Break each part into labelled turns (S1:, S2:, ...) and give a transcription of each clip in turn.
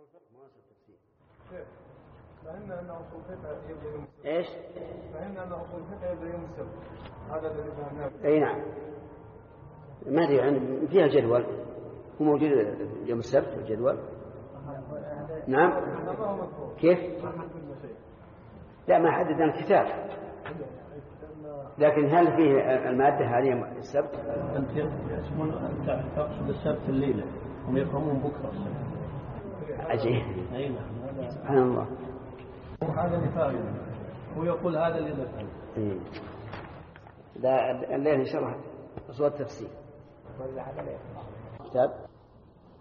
S1: أصول الفقه ما أصول تفسير
S2: شيخ فهمنا أن أصول الفقه يبدا يوم السبت
S1: إيش؟
S2: فهمنا أن أصول الفقه يبدا يوم السبت هذا الذي فهمناه.
S1: أي نعم. ما أدري يعني فيها جدول. هو موجود يوم السبت الجدول. نعم. كيف؟ لا ما حددنا الكتاب. لكن هل فيه المادة هذه السبت؟
S3: تقصد السبت الليلة. هم يفهمون بكرة السبت.
S1: عجيب.
S3: نعم
S1: سبحان الله.
S3: هو هذا اللي فاهم. هو يقول هذا اللي نفهم.
S1: لا الليل إن شاء الله أصول التفسير. كتاب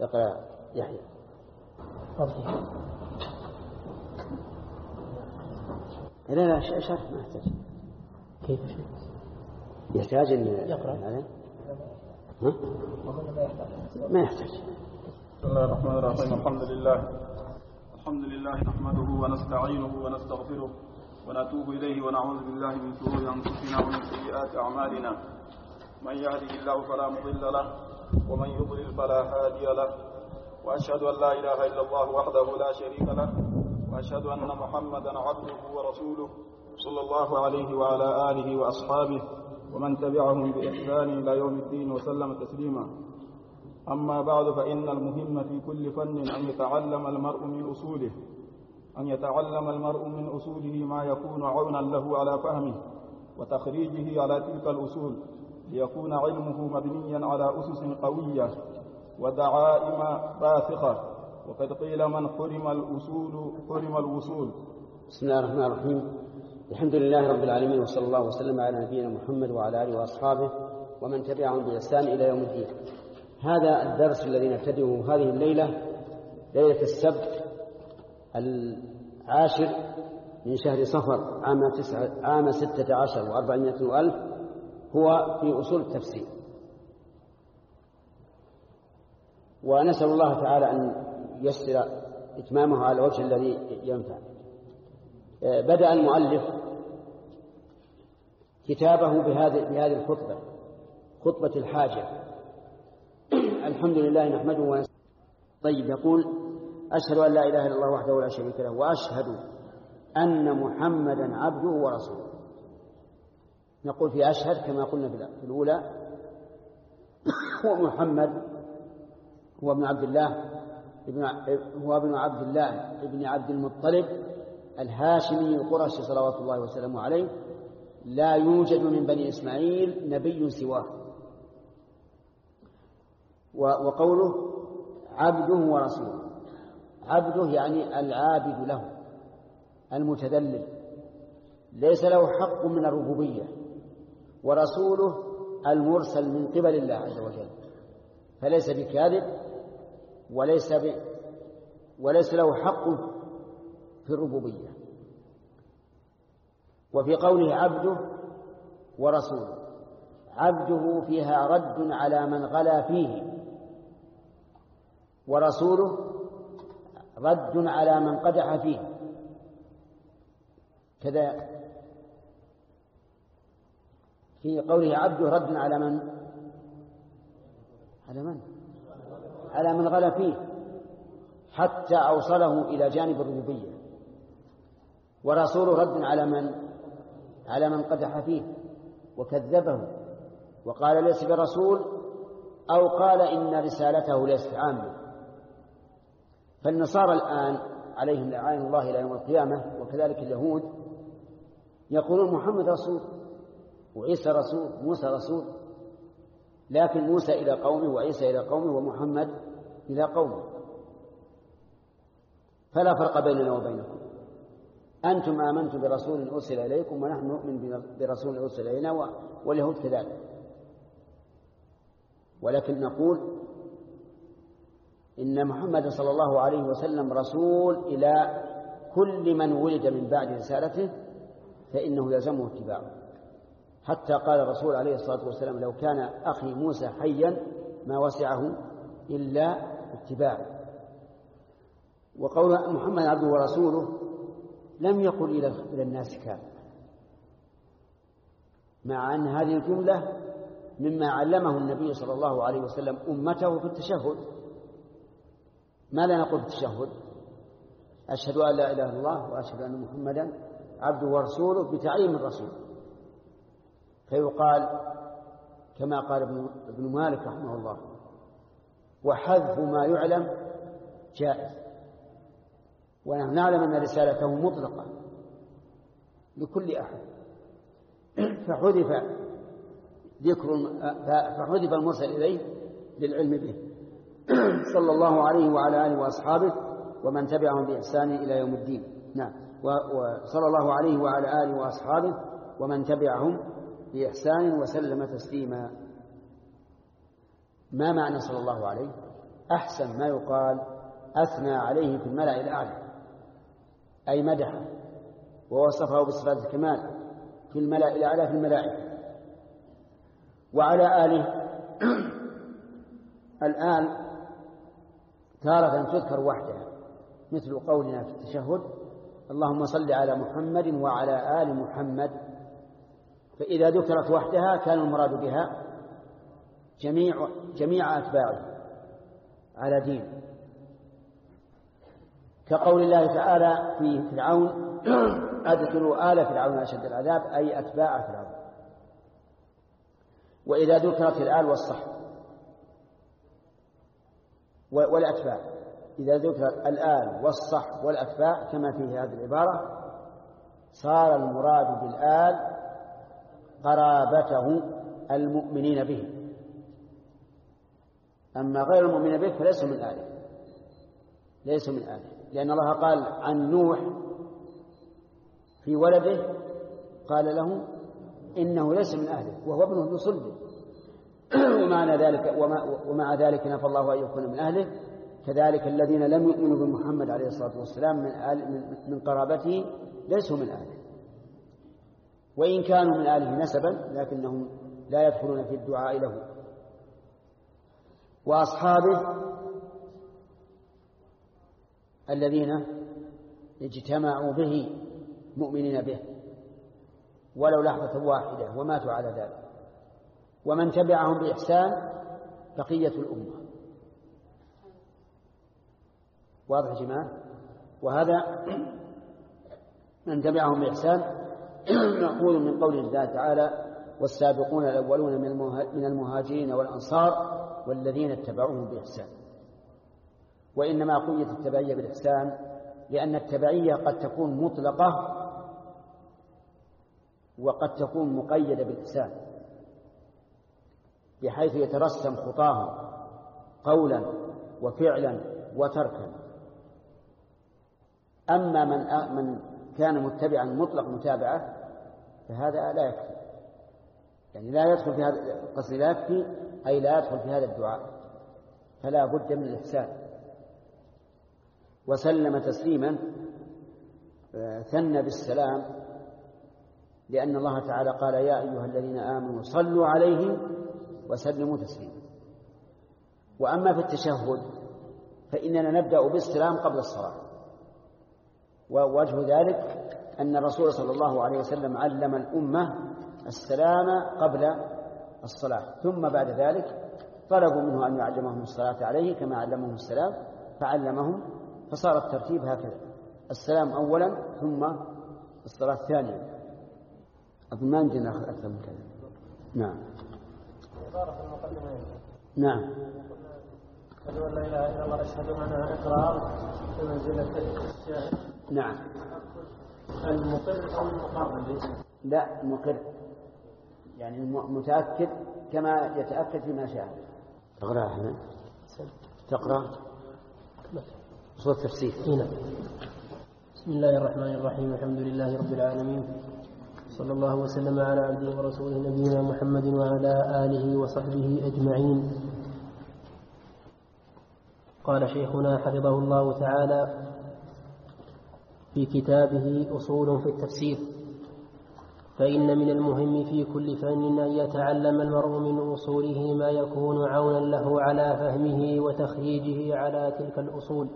S1: يقرأ يحيى. لا لا ش- شرح ما يحتاج.
S4: كيف
S1: يحتاج ان؟ ها؟ ما يحتاج.
S5: بسم الله الرحمن الرحيم. الحمد لله. الحمد لله نحمده ونستعينه ونستغفره ونتوب إليه ونعوذ بالله من شرور أنفسنا ومن سيئات أعمالنا. من يهده الله فلا مضل له ومن يضلل فلا هادي له. وأشهد أن لا إله إلا الله وحده لا شريك له. وأشهد أن محمدا عبده ورسوله صلى الله عليه وعلى آله وأصحابه ومن تبعهم بإحسان إلى يوم الدين وسلم تسليما. أما بعد فإن المهم في كل فن أن يتعلم المرء من أصوله أن يتعلم المرء من أصوله ما يكون عونا له على فهمه وتخريجه على تلك الأصول ليكون علمه مبنيا على أسس قوية ودعائم راسخة وقد قيل من حرم الأصول حرم الوصول.
S1: بسم الله الرحمن الرحيم. الحمد لله رب العالمين وصلى الله وسلم على نبينا محمد وعلى آله وأصحابه ومن تبعهم بإحسان إلى يوم الدين. هذا الدرس الذي نبتدئه هذه الليلة ليلة السبت العاشر من شهر صفر عام تسعة عام ستة عشر وأربعمائة وألف هو في أصول التفسير. ونسأل الله تعالى أن يسر إتمامه على الوجه الذي ينفع. بدأ المؤلف كتابه بهذه بهذه الخطبة خطبة الحاجة. الحمد لله نحمده ونستعينه. طيب يقول أشهد أن لا إله إلا الله وحده لا شريك له وأشهد أن محمدا عبده ورسوله. نقول في أشهد كما قلنا في الأولى هو محمد هو ابن عبد الله ابن هو ابن عبد الله ابن عبد المطلب الهاشمي القرشي صلوات الله وسلامه عليه. لا يوجد من بني إسماعيل نبي سواه. وقوله عبده ورسوله. عبده يعني العابد له المتذلل. ليس له حق من الربوبية. ورسوله المرسل من قبل الله عز وجل. فليس بكاذب وليس ب وليس له حق في الربوبية. وفي قوله عبده ورسوله. عبده فيها رد على من غلا فيه. ورسوله رد على من قدح فيه. كذا في قوله عبده رد على من؟ على من؟ على من غلا فيه حتى أوصله إلى جانب الربوبية. ورسوله رد على من؟ على من قدح فيه وكذبه. وقال ليس برسول أو قال إن رسالته ليست عامة. فالنصارى الآن عليهم لعائن الله إلى يوم القيامة وكذلك اليهود يقولون محمد رسول وعيسى رسول موسى رسول لكن موسى إلى قومه وعيسى إلى قومه ومحمد إلى قومه. فلا فرق بيننا وبينكم. أنتم آمنتم برسول أرسل إليكم ونحن نؤمن برسول أرسل إلينا واليهود كذلك. ولكن نقول إن محمد صلى الله عليه وسلم رسول إلى كل من ولد من بعد رسالته فإنه يلزمه اتباعه. حتى قال الرسول عليه الصلاة والسلام لو كان أخي موسى حيا ما وسعه إلا اتباعه. وقول محمد عبده ورسوله لم يقل إلى الناس كافة مع أن هذه الجملة مما علمه النبي صلى الله عليه وسلم أمته في التشهد. ماذا نقول في التشهد؟ أشهد أن لا إله إلا الله وأشهد أن محمدا عبده ورسوله بتعليم الرسول. فيقال كما قال ابن مالك رحمه الله وحذف ما يعلم جائز. ونحن نعلم أن رسالته مطلقة لكل أحد. فحذف ذكر فحذف المرسل إليه للعلم به. صلى الله عليه وعلى آله وأصحابه ومن تبعهم بإحسان إلى يوم الدين. نعم. وصلى الله عليه وعلى آله وأصحابه ومن تبعهم بإحسان وسلم تسليما. ما معنى صلى الله عليه؟ أحسن ما يقال أثنى عليه في الملأ الأعلى أي مدحه ووصفه بصفات الكمال في الملأ الأعلى في الملائكة. وعلى آله الآن تارة تذكر وحدها مثل قولنا في التشهد اللهم صل على محمد وعلى آل محمد. فإذا ذكرت وحدها كان المراد بها جميع جميع أتباعه على دين. كقول الله تعالى في فرعون أدخلوا آل فرعون أشد العذاب أي أتباع فرعون. وإذا ذكرت الآل والصحب والأتباع. إذا ذكر الآل والصحب والأتباع كما في هذه العبارة صار المراد بالآل قرابته المؤمنين به. أما غير المؤمنين به فليسوا من آله. ليسوا من آله. لأن الله قال عن نوح في ولده قال له إنه ليس من أهله وهو ابنه من صلبه ومعنى ذلك ومع, ومع ذلك نفى الله أن يكون من أهله. كذلك الذين لم يؤمنوا بمحمد عليه الصلاة والسلام من, آل من قرابته ليسوا من أهله. وإن كانوا من آله نسبا لكنهم لا يدخلون في الدعاء له. وأصحابه الذين اجتمعوا به مؤمنين به ولو لحظة واحدة وماتوا على ذلك. ومن تبعهم بإحسان بقية الأمة. واضح يا جماعة؟ وهذا من تبعهم بإحسان مأخوذ من قول الله تعالى والسابقون الأولون من المهاجرين والأنصار والذين اتبعوهم بإحسان. وإنما قيت التبعية بالإحسان لأن التبعية قد تكون مطلقة وقد تكون مقيدة بالإحسان. بحيث يترسم خطاهم قولا وفعلا وتركا. أما من من كان متبعا مطلق متابعة فهذا لا يكفي. يعني لا يدخل في هذا قصد لا يكفي أي لا يدخل في هذا الدعاء. فلا بد من الإحسان. وسلم تسليما ثنى بالسلام لأن الله تعالى قال يا أيها الذين آمنوا صلوا عليه وسلموا تسليما. وأما في التشهد فإننا نبدأ بالسلام قبل الصلاة. ووجه ذلك أن الرسول صلى الله عليه وسلم علم الأمة السلام قبل الصلاة. ثم بعد ذلك طلبوا منه أن يعلمهم الصلاة عليه كما علمهم السلام فعلمهم فصار الترتيب هكذا. السلام أولا ثم الصلاة ثانيا أظن ما يمكن أكثر من كذا. نعم. نعم.
S3: أشهد أن لا إله إلا الله أشهد أنها إقرار بمنزلة الشاهد
S1: نعم.
S3: المقر أو المقرر
S1: لا مقر يعني متأكد كما يتأكد فيما شاء. تقرأ أحمد تقرأ؟ صوت تفسير.
S3: هنا بسم الله الرحمن الرحيم. الحمد لله رب العالمين. صلى الله وسلم على عبده ورسوله نبينا محمد وعلى آله وصحبه أجمعين. قال شيخنا حفظه الله تعالى في كتابه أصول في التفسير. فإن من المهم في كل فن أن يتعلم المرء من أصوله ما يكون عونا له على فهمه وتخريجه على تلك الأصول.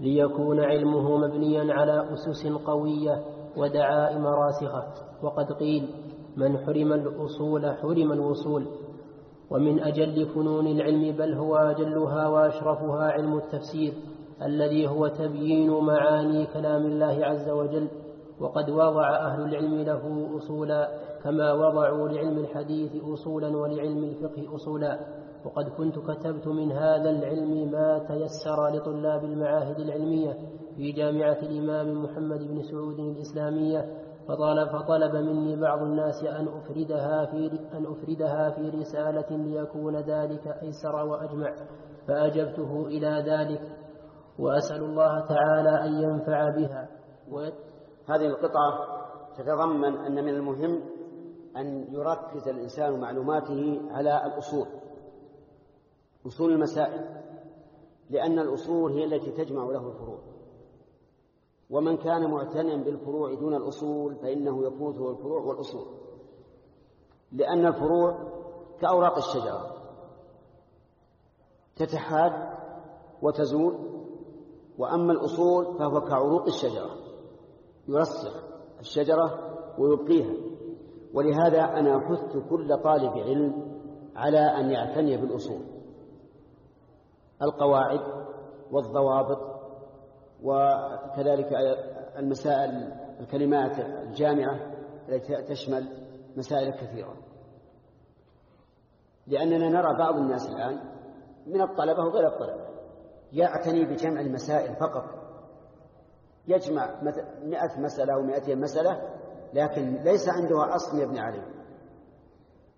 S3: ليكون علمه مبنيا على أسس قوية ودعائم راسخة وقد قيل من حرم الأصول حرم الوصول ومن أجل فنون العلم بل هو أجلها وأشرفها علم التفسير الذي هو تبيين معاني كلام الله عز وجل وقد وضع أهل العلم له أصولا كما وضعوا لعلم الحديث أصولا ولعلم الفقه أصولا وقد كنت كتبت من هذا العلم ما تيسر لطلاب المعاهد العلمية في جامعة الإمام محمد بن سعود الإسلامية فطلب, فطلب مني بعض الناس أن أفردها في أن أفردها في رسالة ليكون ذلك أيسر وأجمع فأجبته إلى ذلك وأسأل الله تعالى أن ينفع بها.
S1: هذه القطعة تتضمن أن من المهم أن يركز الإنسان معلوماته على الأصول. أصول المسائل لأن الأصول هي التي تجمع له الفروع. ومن كان معتنيا بالفروع دون الأصول فإنه يفوته الفروع والأصول. لأن الفروع كأوراق الشجرة. تتحاد وتزول وأما الأصول فهو كعروق الشجرة. يرسخ الشجرة ويبقيها. ولهذا أنا أحث كل طالب علم على أن يعتني بالأصول. القواعد والضوابط وكذلك المسائل الكلمات الجامعة التي تشمل مسائل كثيرة. لأننا نرى بعض الناس الآن من الطلبة وغير الطلبة يعتني بجمع المسائل فقط. يجمع مئة مسألة أو مئتين مسألة لكن ليس عنده أصل يبني عليه.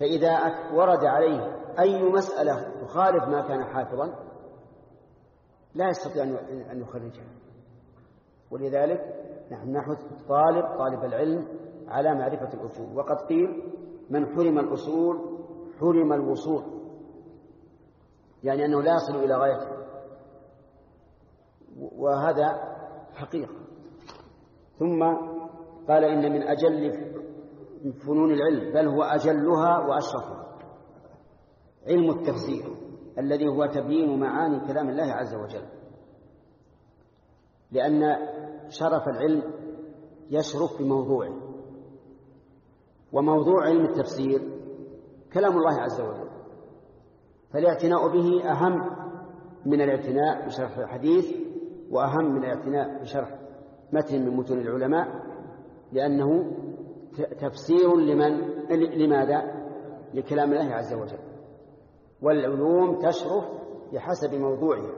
S1: فإذا ورد عليه أي مسألة تخالف ما كان حافظا لا يستطيع أن يخرجها. ولذلك نحن نحث طالب طالب العلم على معرفة الأصول. وقد قيل من حرم الأصول حرم الوصول. يعني أنه لا يصل إلى غايته. وهذا حقيقة. ثم قال إن من أجل فنون العلم بل هو أجلها وأشرفها. علم التفسير. الذي هو تبيين معاني كلام الله عز وجل. لأن شرف العلم يشرف بموضوعه وموضوع علم التفسير كلام الله عز وجل. فالاعتناء به أهم من الاعتناء بشرح الحديث وأهم من الاعتناء بشرح متن من متون العلماء لأنه تفسير لمن لماذا؟ لكلام الله عز وجل. والعلوم تشرف بحسب موضوعها.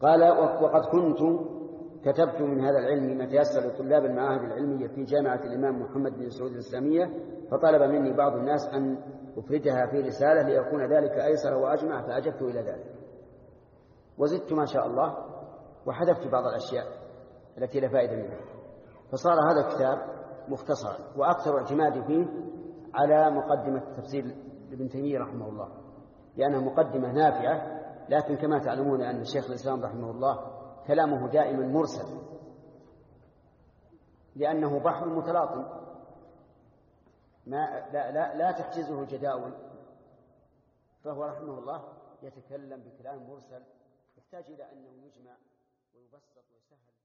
S1: قال وقد كنت كتبت من هذا العلم ما تيسر لطلاب المعاهد العلمية في جامعة الإمام محمد بن سعود الإسلامية فطلب مني بعض الناس أن أفردها في رسالة ليكون ذلك أيسر وأجمع فأجبت إلى ذلك. وزدت ما شاء الله وحذفت بعض الأشياء التي لا فائدة منها. فصار هذا الكتاب مختصرا وأكثر اعتمادي فيه على مقدمة تفسير ابن تيمية رحمه الله لأنها مقدمة نافعة لكن كما تعلمون أن الشيخ الإسلام رحمه الله كلامه دائما مرسل لأنه بحر متلاطم. ما لا, لا, لا تحجزه جداول فهو رحمه الله يتكلم بكلام مرسل يحتاج إلى أنه يجمع ويبسط ويسهل